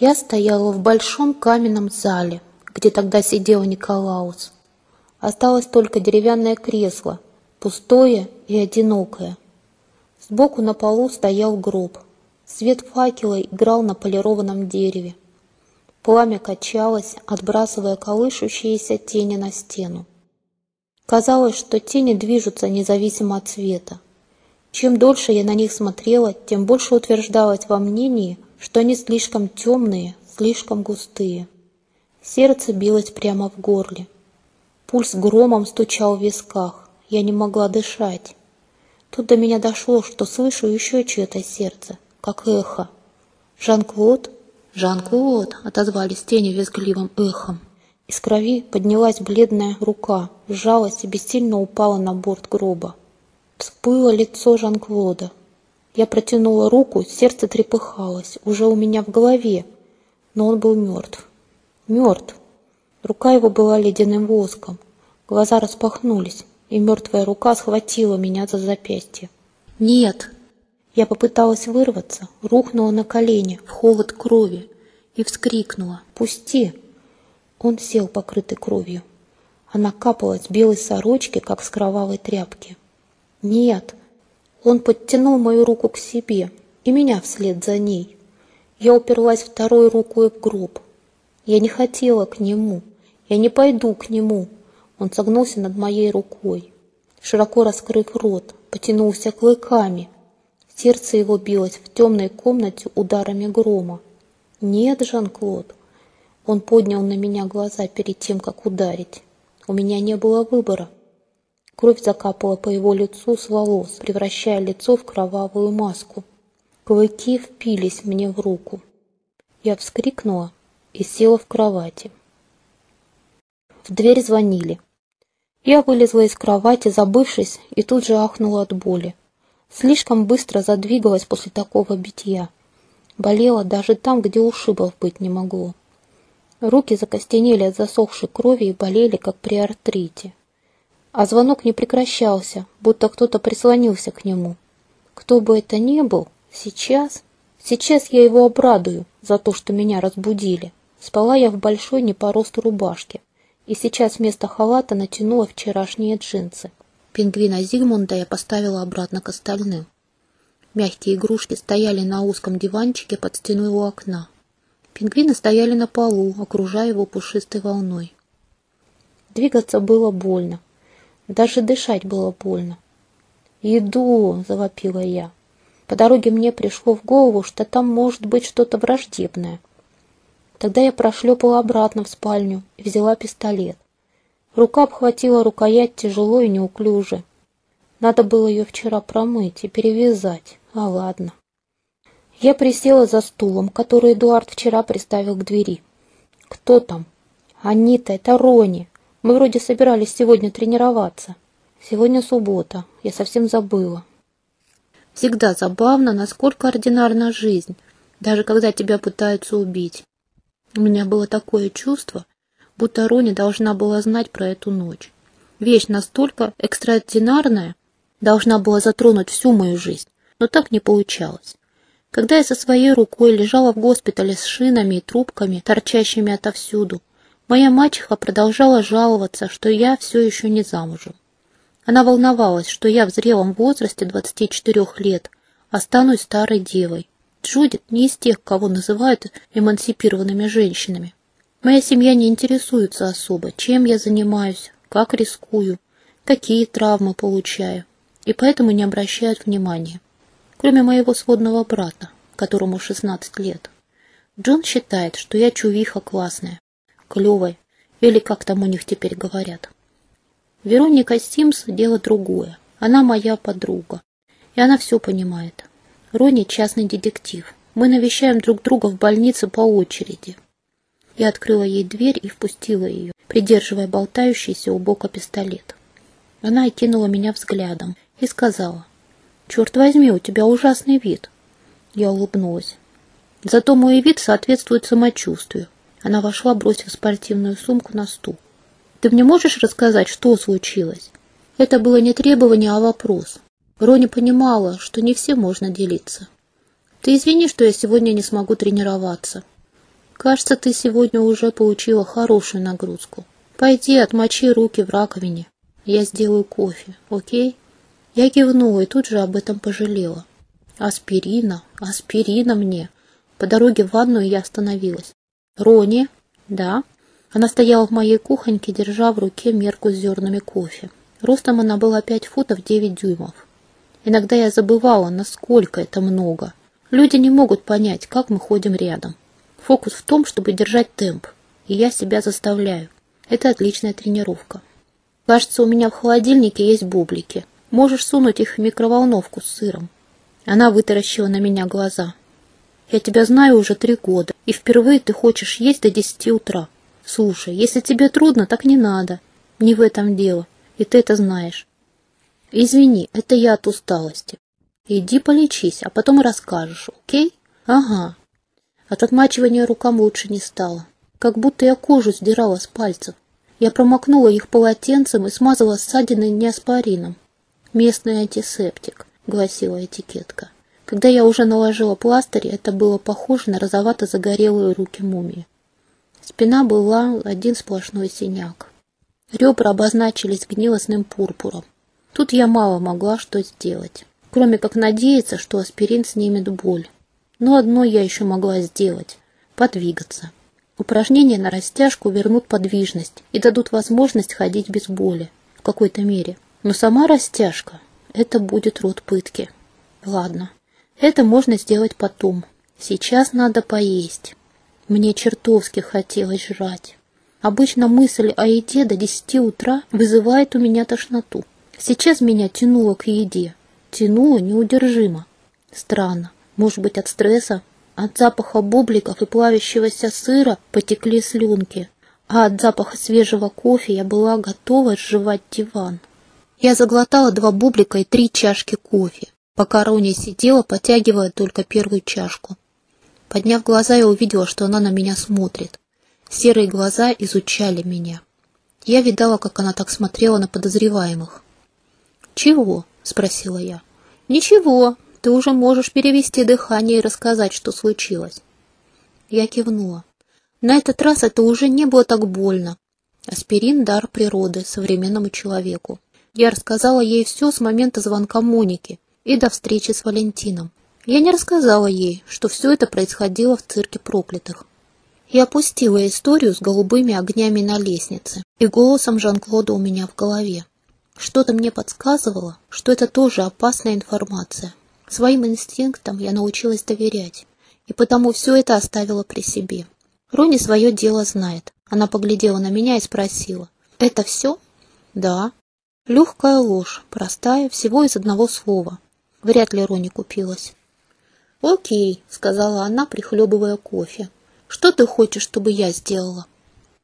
Я стояла в большом каменном зале, где тогда сидел Николаус. Осталось только деревянное кресло, пустое и одинокое. Сбоку на полу стоял гроб. Свет факела играл на полированном дереве. Пламя качалось, отбрасывая колышущиеся тени на стену. Казалось, что тени движутся независимо от цвета. Чем дольше я на них смотрела, тем больше утверждалась во мнении, что они слишком темные, слишком густые. Сердце билось прямо в горле. Пульс громом стучал в висках. Я не могла дышать. Тут до меня дошло, что слышу еще чье-то сердце, как эхо. «Жан-Клод?» «Жан-Клод!» — отозвались тени визгливым эхом. Из крови поднялась бледная рука, сжалась и бессильно упала на борт гроба. Всплыло лицо Жан-Клода. Я протянула руку, сердце трепыхалось, уже у меня в голове, но он был мертв. Мертв. Рука его была ледяным воском. Глаза распахнулись, и мертвая рука схватила меня за запястье. «Нет!» Я попыталась вырваться, рухнула на колени в холод крови и вскрикнула «Пусти!». Он сел, покрытый кровью. Она капала с белой сорочки, как с кровавой тряпки. «Нет!» Он подтянул мою руку к себе и меня вслед за ней. Я уперлась второй рукой в гроб. Я не хотела к нему. Я не пойду к нему. Он согнулся над моей рукой. Широко раскрыв рот, потянулся клыками. Сердце его билось в темной комнате ударами грома. «Нет, Жан-Клод!» Он поднял на меня глаза перед тем, как ударить. У меня не было выбора. Кровь закапала по его лицу с волос, превращая лицо в кровавую маску. Клыки впились мне в руку. Я вскрикнула и села в кровати. В дверь звонили. Я вылезла из кровати, забывшись, и тут же ахнула от боли. Слишком быстро задвигалась после такого битья. Болела даже там, где ушибов быть не могло. Руки закостенели от засохшей крови и болели, как при артрите. А звонок не прекращался, будто кто-то прислонился к нему. Кто бы это ни был, сейчас... Сейчас я его обрадую за то, что меня разбудили. Спала я в большой не по росту рубашке, и сейчас вместо халата натянула вчерашние джинсы. Пингвина Зигмунда я поставила обратно к остальным. Мягкие игрушки стояли на узком диванчике под стеной у окна. Пингвины стояли на полу, окружая его пушистой волной. Двигаться было больно, даже дышать было больно. «Иду!» — завопила я. По дороге мне пришло в голову, что там может быть что-то враждебное. Тогда я прошлепала обратно в спальню и взяла пистолет. Рука обхватила рукоять тяжело и неуклюже. Надо было ее вчера промыть и перевязать. А ладно. Я присела за стулом, который Эдуард вчера приставил к двери. «Кто там?» «Анита, это Рони. Мы вроде собирались сегодня тренироваться. Сегодня суббота. Я совсем забыла. Всегда забавно, насколько ординарна жизнь, даже когда тебя пытаются убить. У меня было такое чувство, будто Рони должна была знать про эту ночь. Вещь настолько экстраординарная, должна была затронуть всю мою жизнь, но так не получалось. Когда я со своей рукой лежала в госпитале с шинами и трубками, торчащими отовсюду, Моя мачеха продолжала жаловаться, что я все еще не замужем. Она волновалась, что я в зрелом возрасте 24 лет останусь старой девой. Джудит не из тех, кого называют эмансипированными женщинами. Моя семья не интересуется особо, чем я занимаюсь, как рискую, какие травмы получаю, и поэтому не обращают внимания. Кроме моего сводного брата, которому 16 лет. Джон считает, что я чувиха классная, клевой, или как там у них теперь говорят. Вероника Симс – дело другое. Она моя подруга, и она все понимает. Рони – частный детектив. Мы навещаем друг друга в больнице по очереди. Я открыла ей дверь и впустила ее, придерживая болтающийся у бока пистолет. Она окинула меня взглядом и сказала, «Черт возьми, у тебя ужасный вид». Я улыбнулась. Зато мой вид соответствует самочувствию. Она вошла, бросив спортивную сумку на стул. «Ты мне можешь рассказать, что случилось?» Это было не требование, а вопрос. Рони понимала, что не всем можно делиться. «Ты извини, что я сегодня не смогу тренироваться». Кажется, ты сегодня уже получила хорошую нагрузку. Пойди, отмочи руки в раковине. Я сделаю кофе, окей? Я кивнула и тут же об этом пожалела. Аспирина, аспирина мне. По дороге в ванную я остановилась. Рони? Да. Она стояла в моей кухоньке, держа в руке мерку с зернами кофе. Ростом она была пять футов девять дюймов. Иногда я забывала, насколько это много. Люди не могут понять, как мы ходим рядом. Фокус в том, чтобы держать темп. И я себя заставляю. Это отличная тренировка. Кажется, у меня в холодильнике есть бублики. Можешь сунуть их в микроволновку с сыром. Она вытаращила на меня глаза. Я тебя знаю уже три года, и впервые ты хочешь есть до десяти утра. Слушай, если тебе трудно, так не надо. Не в этом дело, и ты это знаешь. Извини, это я от усталости. Иди полечись, а потом расскажешь, окей? Ага. От отмачивания рукам лучше не стало. Как будто я кожу сдирала с пальцев. Я промокнула их полотенцем и смазала ссадины неоспорином. «Местный антисептик», — гласила этикетка. Когда я уже наложила пластырь, это было похоже на розовато-загорелые руки мумии. Спина была один сплошной синяк. Ребра обозначились гнилостным пурпуром. Тут я мало могла что сделать, кроме как надеяться, что аспирин снимет боль. Но одно я еще могла сделать – подвигаться. Упражнения на растяжку вернут подвижность и дадут возможность ходить без боли, в какой-то мере. Но сама растяжка – это будет род пытки. Ладно, это можно сделать потом. Сейчас надо поесть. Мне чертовски хотелось жрать. Обычно мысль о еде до десяти утра вызывает у меня тошноту. Сейчас меня тянуло к еде. Тянуло неудержимо. Странно. Может быть, от стресса? От запаха бубликов и плавящегося сыра потекли слюнки, а от запаха свежего кофе я была готова сживать диван. Я заглотала два бублика и три чашки кофе, пока Рони сидела, потягивая только первую чашку. Подняв глаза, я увидела, что она на меня смотрит. Серые глаза изучали меня. Я видала, как она так смотрела на подозреваемых. «Чего?» — спросила я. «Ничего, ты уже можешь перевести дыхание и рассказать, что случилось». Я кивнула. На этот раз это уже не было так больно. Аспирин – дар природы современному человеку. Я рассказала ей все с момента звонка Моники и до встречи с Валентином. Я не рассказала ей, что все это происходило в цирке проклятых. Я опустила историю с голубыми огнями на лестнице и голосом Жан-Клода у меня в голове. Что-то мне подсказывало, что это тоже опасная информация. Своим инстинктам я научилась доверять, и потому все это оставила при себе. Рони свое дело знает. Она поглядела на меня и спросила. «Это все?» «Да». Легкая ложь, простая, всего из одного слова. Вряд ли Рони купилась. «Окей», — сказала она, прихлебывая кофе. «Что ты хочешь, чтобы я сделала?»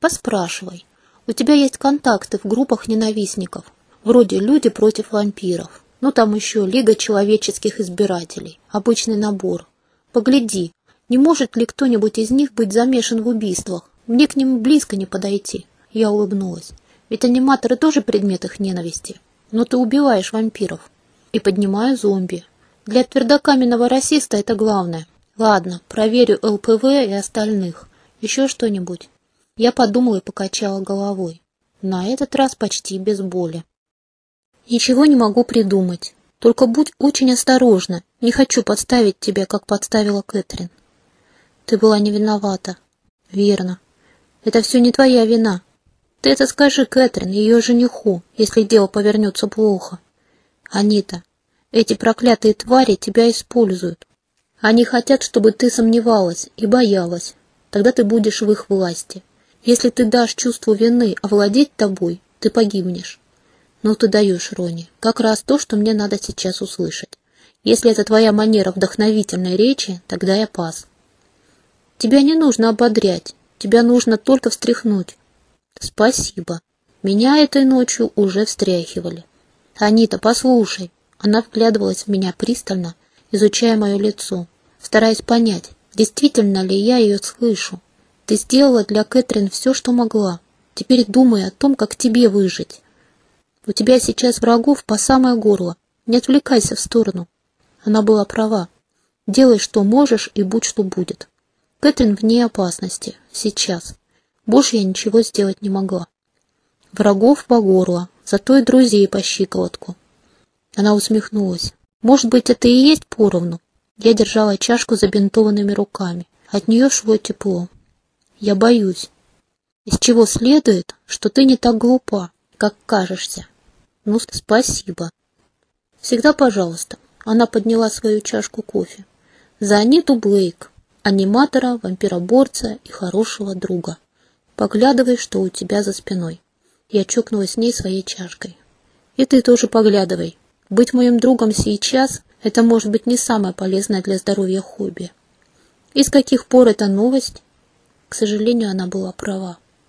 «Поспрашивай. У тебя есть контакты в группах ненавистников. Вроде «Люди против вампиров». Ну, там еще Лига человеческих избирателей. Обычный набор. Погляди, не может ли кто-нибудь из них быть замешан в убийствах? Мне к ним близко не подойти. Я улыбнулась. Ведь аниматоры тоже предмет их ненависти. Но ты убиваешь вампиров. И поднимаю зомби. Для твердокаменного расиста это главное. Ладно, проверю ЛПВ и остальных. Еще что-нибудь? Я подумала и покачала головой. На этот раз почти без боли. Ничего не могу придумать. Только будь очень осторожна. Не хочу подставить тебя, как подставила Кэтрин. Ты была не виновата. Верно. Это все не твоя вина. Ты это скажи Кэтрин, ее жениху, если дело повернется плохо. Анита, эти проклятые твари тебя используют. Они хотят, чтобы ты сомневалась и боялась. Тогда ты будешь в их власти. Если ты дашь чувству вины овладеть тобой, ты погибнешь. «Ну ты даешь, Рони, как раз то, что мне надо сейчас услышать. Если это твоя манера вдохновительной речи, тогда я пас». «Тебя не нужно ободрять, тебя нужно только встряхнуть». «Спасибо. Меня этой ночью уже встряхивали». «Анита, послушай». Она вглядывалась в меня пристально, изучая мое лицо, стараясь понять, действительно ли я ее слышу. «Ты сделала для Кэтрин все, что могла. Теперь думай о том, как тебе выжить». У тебя сейчас врагов по самое горло. Не отвлекайся в сторону. Она была права. Делай, что можешь, и будь, что будет. Кэтрин вне опасности. Сейчас. Больше я ничего сделать не могла. Врагов по горло, зато и друзей по щиколотку. Она усмехнулась. Может быть, это и есть поровну? Я держала чашку забинтованными руками. От нее шло тепло. Я боюсь. Из чего следует, что ты не так глупа, как кажешься. Ну, спасибо. Всегда пожалуйста. Она подняла свою чашку кофе. За Аниту Блейк, аниматора, вампироборца и хорошего друга. Поглядывай, что у тебя за спиной. Я чокнулась с ней своей чашкой. И ты тоже поглядывай. Быть моим другом сейчас – это может быть не самое полезное для здоровья хобби. И с каких пор эта новость? К сожалению, она была права.